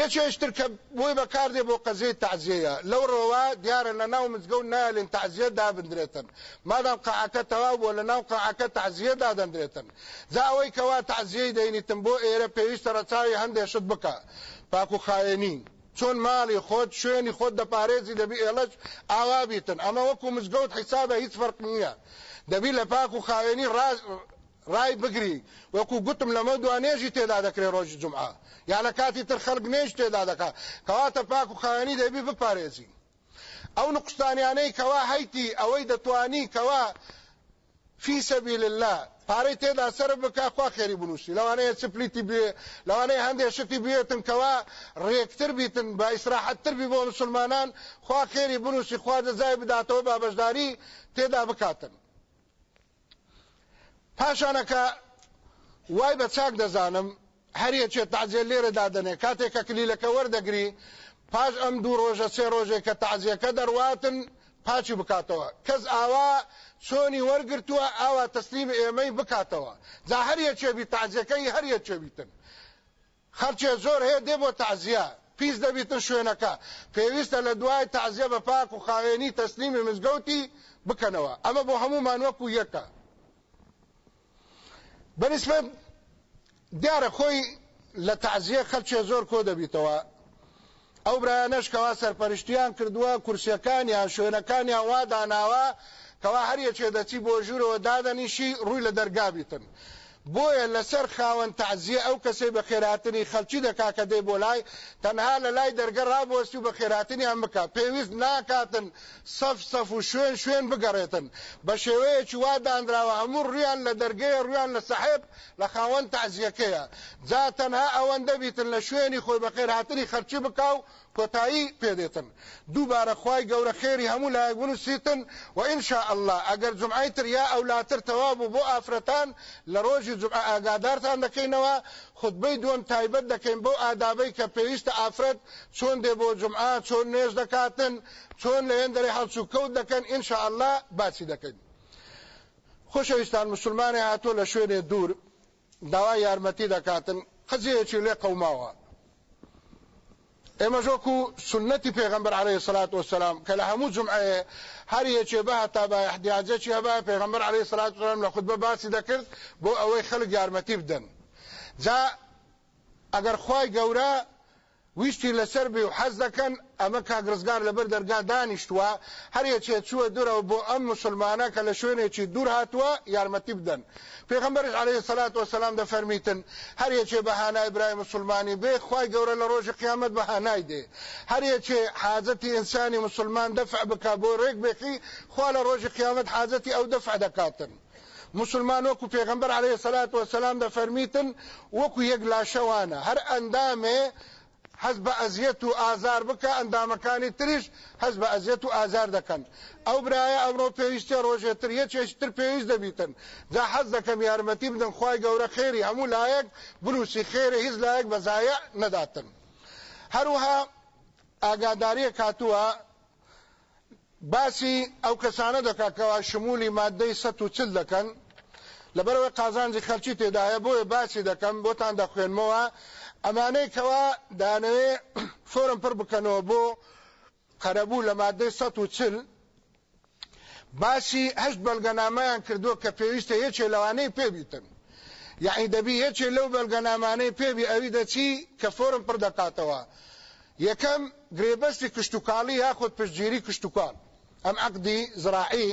یەکێشتر کە بۆی بەکاردێ بۆ قەزیی تعزیەیە لەو ڕۆوا دیارە لە ناو مزگەوت نالین تعزیە دابدرێتن مادام قعەکە تەواو بۆ لە ناو قعەکە تعزیە دادەندرێتن زاوەی کەوا تعزیەی دەینیتم بۆ ئێرە پێویستە ڕەچاوی هەندێشت بکە پاکو خاێنین. چۆن ماڵی خۆت شوێنی خۆت دەپارێزی دەبی ئێڵەش ئاوابیتن ئەمە وەکو مزگەوت حیسابە هیچ فەرق نییە دەبی لە پاک و خاوێنی ڕای بگری وەکو گوتم لەمە دوانێژی تێدا دەکرێت ڕۆژی جمعە یا لە کاتی تر خەرگ نێژ تێدا دەکات کەواتە پاک و خانی دەبی بپارێزی ئەو نقشتانیانەی کەوا هەیتی ئەوەی دەتوانی کەوا فی سەبیل الله پارەی تێدا سرە بکا خوا خێری بنووسی لەوانەیە چپلیتی بێ لەوانەیە هەندێک شتی بێتن کەوا ڕێکتر بیتن با ئیسراحەتتر بی بۆ مسلمانان خوا خێری بنووسی خوا دەزای بداتەوە بابەشداری تێدا بکاتن پاشانەکە وای بە چاک دەزانم هەریەکێت تازیە لێرە دادنێ کاتێکە کلیلەکە وەردەگری پاش ئەم دوو ڕۆژە سێ ڕۆژێک کە تازیەکە دەرواتن پاچی بکاتەوە کەس ئاوا چۆنی وەرگتووە ئاوا تەسلیم ئێمەی بکاتەوە جا هەریە چێبی تازیەکەی هەریە چێبیتن خەرچێ زۆر هەیە دێ بۆ تازیە پیس دەبیتن شوێنەکە پێویستە لە دوای تازیە بە پاک و خاوێنی تەسلیمی مزگەوتی بکەنەوە ئەمە بۆ هەمومان وەکو یەکە بەنسبە دیارە خۆی لە تعزیە خەلچێ زۆر کۆ دەبیتەوە ئەو برایانەشکەوا سەرپەرشتیان کردووە کورسەکانیان شوێنەکانیان وا داناوە کەوا هەریەکێ دەچی بۆ ژوورەوە دادەنیشی ڕووی لە دەرگابیتن بۆیە لەسەر خاوەن تعزیە ئەو کەسەی بە خێراتنی خەلکی دەکا کە دەی بۆ لای تەنها لە لای دەرگە ڕابۆستی و بە خێراتنی ئەم بکە پێویست ناکاتن سەف سەف و شوێن شوێن بگەڕێتن بە شێوەیەکی وا دانراوە هەموو ڕیان لە دەرگەیە ڕیان لە سەحب لە خاوەن تعزیەکەیە جا تەنها ئەوەندە بیتن لە شوێنی خۆی بە خێراتنی خەرچی بکاو کۆتایی پێدێتن دووبارە خی گەورە خێری هەموو لایەکبوون و سیتن و ئینشا الله ئەگەر جمعیتر یا ئەولاتر تەوا بوو بۆ ئافرەتان لە ڕۆژی جمع ئاگادارتان دەکەینەوە خودبەی دوم تایبەت دەکەین بۆ ئادابەی کە پێویستە ئافرەت چۆن دێ بۆ جمعا چۆن نێژ دەکاتن چۆن لە هێندەری هەڵچوو کەوت دەکەن ئینشا الله باسی دەکەین خۆشەویستان مسلمانی هاتۆ لە شوێنێ دوور داوای یارمەتی دەکاتن قزیەکی لێ قەوماوە اما جوکو سنتی پیغمبر علیه الصلاة والسلام که لهمو جمعه هر یچه به تا به احتیاجه چه به پیغمبر علیه الصلاة والسلام لخطبه باسی دکرد بو اوی خلق یارمتی بدن جا اگر خوای گوره ویشتی لەسەر بێ و حەز دەکەن ئەمە کاگرزگار لەبەر دەرگا دانیشتووە هەرەکێ چووە دوورەوە بۆ ئەم مسلمانە کە لە شوێنێکی دوور هاتووە یارمەتی بدەن پێغمبەرش عليه سلات وسلام دەفەرمیتن هەرەکێ بەهانای برای مسلمانی بێ خی گەورە لە ڕۆژی قیامەت بەهانای دێ هەرەکێ حاجەتی ئینسانی مسلمان دەفع بک بۆ ڕێک بێکی خوا لە ڕۆژی قیامەت حاجەتی ئەو دەفع دەکاتن. مسلمان وەکو پێغمبەر عليه سلات وسلام دەفەرمیتن وەکو یەک لاشەوانە هەر ئەندامێ، هەز بە ئەزیەت و ئازار بکە ئەندامەکانی تریش هەز بە ئەزیەت و ئازار دەکەن ئەو برایە ئەمڕۆ پێویستە ڕۆژێتتر یە چێشتر پێویست دەبیتن جا حەز دەکەم یارمەتی بدەن خی گەورە خێری هەموو لایەک بلووسی خێرە هیچ لایەک بەزایە نەداتن هەروها ئاگاداریە کاتووە باسی ئەو کەسانە دەکاتەوە شمولی مادەی سە و چل دەکەن لەبەرەوەی قازانجی خەلکی تێدایە بۆیە باسی دەکەم بۆتان دەخوێنمەوە ئەمانەی کەوا دانەوێ سۆرم پڕ بکەنەوە بۆ قەرەبوو لە مادەی ١ باسی هەشت بەلگەنامەیان کردووە کە پێویستە یەکێ لەوانەی پێبیتن یعنی دەبی یەکێ لەو بەلگەنامانەی پێبی ئەوی دەچی کە فۆرم پڕ دەکاتەوە یەکەم گرێبەستی کشتتوکاڵی یاخۆت پشتگیری کشتتوکان ئەم عقدی زراعی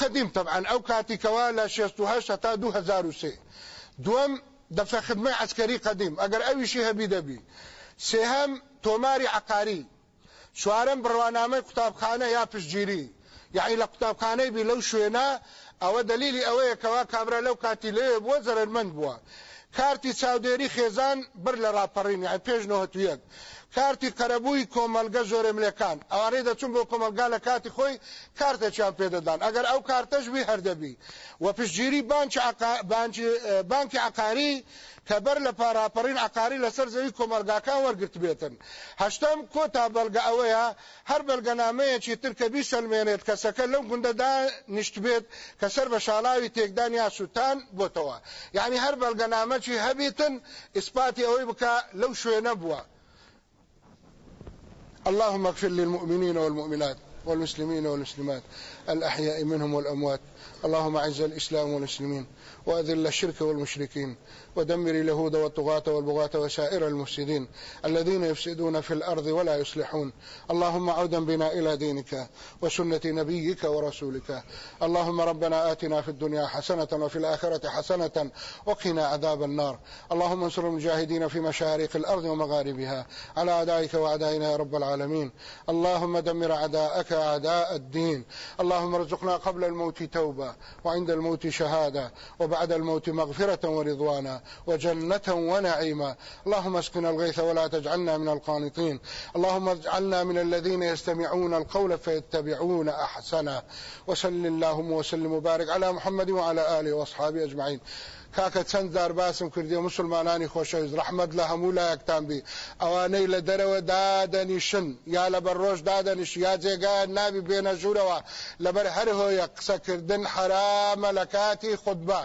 قدیم طبعا ئەو کاتیکەوە لە 16 تا 2023 دووەم دفع خدمه عسکری قدیم اگر اویشی هبی دبی سهم توماری عقاری چوارم بڕوانامەی قوتابخانە یا پشتگیری یعنی لە قوتابخانەی بی لەو شوێنە ئەوە دلیلی ئەوەیە کەوا کابرا لەو کاتی لێ بووە زەرمەند بووە کارتی چاودێری خێزان بر لە راپەڕین یان پێش نەوەت یەک کارتی قەرەبووی کۆمەلگە زۆرێ ملەکان ئەوانەی دەچون بۆ کۆمەلگا لە کاتی خۆی کارتەچیان پێدەدان ئەگەر ئەو کارتەژوی هەردەبی و پشتگیری بانکی عقاری کە بەر لە پاراپەڕین عقاری لەسەر زەوی کۆمەلگاکان وەرگرت بێتن هەشتم کۆتا بەلگە ئەوەیە هەر بەلگەنامەیەکی ترکە بی سلمێنێت کەسەکە لەم گوندەدا نیشت بێت کە سەر بە شالاوی تێکدان یا سووتان بۆتەوە یعنی هەر بەلگەنامەکی هەبیتن ئیسپاتی ئەوەی بکە لەو شوێنە بووە اللهم اغفر للمؤمنين والمؤمنات والمسلمين والمسلمات الأحياء منهم والأموات اللهم اعز الإسلام والمسلمين وأذل الشرك والمشركين ودمر اليهود والطغاة والبغاة وسائر المفسدين الذين يفسدون في الأرض ولا يصلحون اللهم عودا بنا إلى دينك وسنة نبيك ورسولك اللهم ربنا آتنا في الدنيا حسنة وفي الآخرة حسنة وقنا عذاب النار اللهم انصر المجاهدين في مشارق الأرض ومغاربها على أعدائك وأعدائنا يا رب العالمين اللهم دمر أعداءك أعداء الدين اللهم ارزقنا قبل الموت توبة وعند الموت شهادة وبعد الموت مغفرة ورضوانا وجنة ونعيما اللهم اسقنا الغيث ولا تجعلنا من القانطين اللهم اجعلنا من الذين يستمعون القول فيتبعون أحسنا وسل اللهم وسلم وبارك على محمد وعلى آله وأصحابه أجمعين کاکە چەند دار باسم کردی مسلمانانی خۆشەویست ڕحمد لە هەموو لایەکتان بی ئەوانەی لە دەرەوە دادەنیشن یا لە بەر ڕۆژ دادەنیش یا جێگایان نابی بێنە ژوورەوە لەبەر هەر هۆیە قسەکردن حرامە لە کاتی خودبە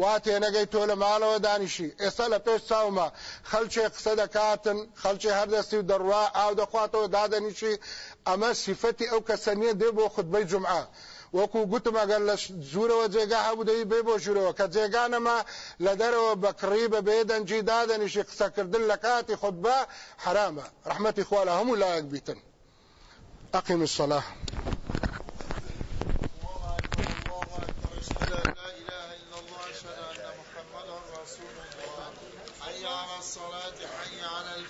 وا تێنەگەی تۆ لە ماڵەوە دانیشی ئێستا لە پێش چاومە خەلچێ قسە دەکاتن خەلچی هەردەستی و دەڕوا ئاو دەخواتەوە دادەنیشی ئەمە سیفەتی ئەو کەسەنیە دێ بۆ خودبەی جمعە وکو گوتمەگەر لە زورەوە جێگا هەبوودەی بێ بۆ ژورەوە کە جێگانەمە لە دەرەوە بەکڕی بە بێدەنجی دادەنیشی قسەکردن لە کاتی خود بە حرامە ڕحمەتی خوا لە هەموو لایەک بیتن ئەقیم الصلاح الصلاة حي على الفلاح